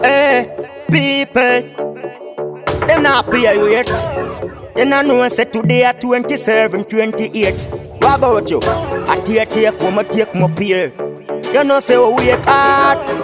Hey, people, them not pay you yet. You know, know say today at 27, 28. What about you? I take one, I take my peer. You know say we work hard.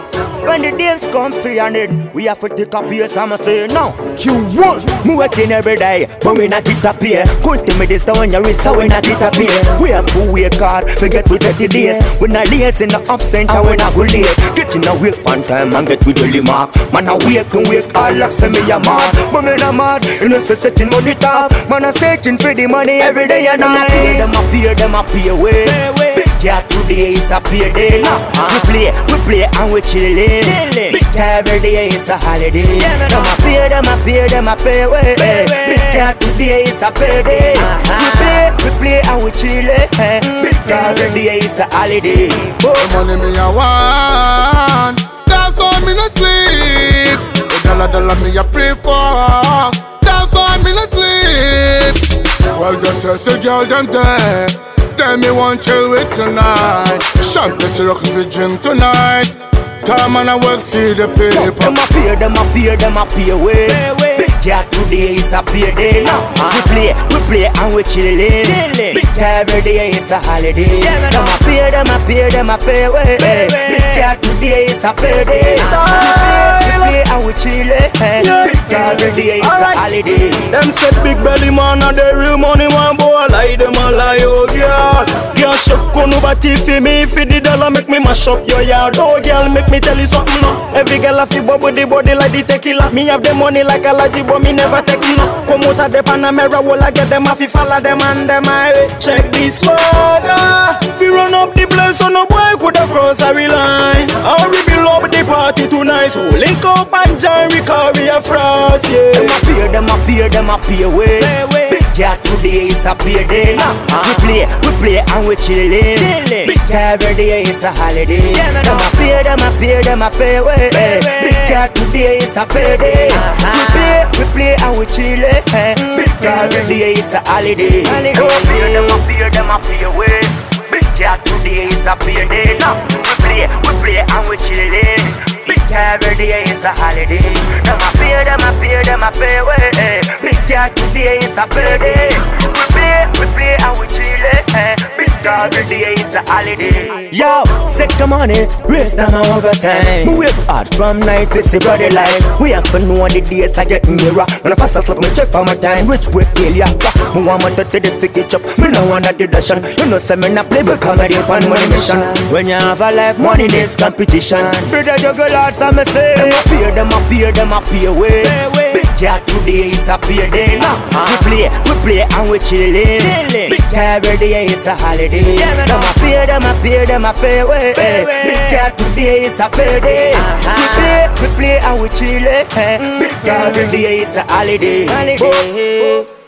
When the days come free and then we have to take a piece, I'ma say no. You want Me working every day, but we not get a pay. Couldn't me this down your wrist, so we not get a pay. We have to work hard, forget with 30 days. We not lazy in the up center, we not go late. Get in a wake on time and get with the mark. Man, I wake and wake all like say me a mad. But me not mad, you know, so searching money top. Man, I searching for the money every day and night. Them a pay, them a pay away. Big cat today is a pay day. We play, we play and we chillin'. Big cat every day is a holiday. Them a pay, them a pay, them a pay away. Big cat today is a pay day. We play, we play and we chillin'. Big cat every day is a holiday. the money me a want? That's why me no sleep. The dollar dollar me a pray for. That's why me no sleep. Well, just as a girl them there. Tell me one chill with tonight. Champagne syrup if we drink tonight. Come on and work for the paper. Them a pay, them a pay, them a pay away. Big cat today is a pay day. We play, we play and we chillin'. Big cat every day is a holiday. Them a pay, them a pay, them a pay away. Big cat today is a pay day. Cat every day is a holiday. Them said big belly man and the real money man boy lie them a lie oh girl. Girl shock on nobody fi me. Fi the dollar make me mash up your yard. Oh girl make me tell you something no. Every girl a fi bubble the body like the tequila. Me have the money like a allergy but me never take no. Come out of the Panamera wall I get them a fi follow them and them I Check this swagger. We run up the place so no boy could have cross a line. How we up the party tonight So link up and join we carry frost yeah Them a pay, them a pay, them a pay away. Big cat today is a pay day. We play, we play and we chillin'. Big cat every day is a holiday. Them a pay, them a pay, them a pay away. Big cat today is a pay day. We play, we play and we chillin'. Mm-hmm. Big cat every day is a holiday. Them a pay, them a pay, them a pay away. Big cat today is a pay day. We play, we play and we chillin'. Every day is a holiday. Them a pay, them a pay, them a pay away. Big cat today is a pay day. We play, we play and we chillin'. Eh. Big cat every day is a holiday. Yo, second money, waste time and overtime. We work hard from night to see brother life. We have to know the days I get nearer. When I fast slap me check for my time, rich work failure. Me want my to this pick it up. Me no want that deduction. You know, say me not play because me dey on money mission. When you have a life, money this competition. Brother juggle hard, so me say. Them a pay, them a pay, them a pay away. Big cat today is a pay day. We play, we play and we chillin'. Big cat every day is a holiday. Them a pay, them a pay, them a pay away. Big cat today is a pay day. Uh-huh. We play, we play and we chillin'. Eh. Big cat every day is a holiday. holiday. Oh, oh.